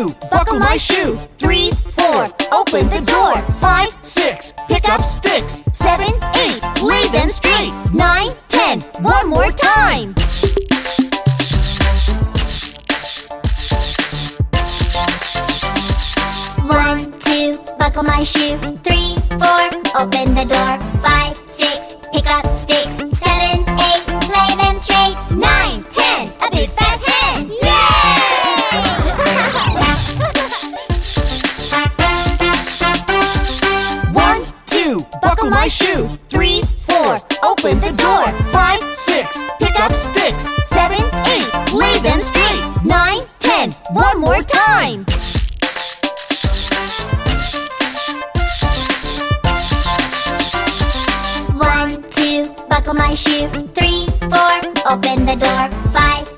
two, buckle my shoe. Three, four, open the door. Five, six, pick up sticks. Seven, eight, lay them straight. Nine, ten, one more time. One, two, buckle my shoe. Three, four, open the door. Five, six, pick up sticks. Buckle my shoe. three, four, open the door. Five, Six, pick up sticks. seven, eight, lay them straight. Nine, ten, one more time. One, two, buckle my shoe. Three, four, open the door. Five,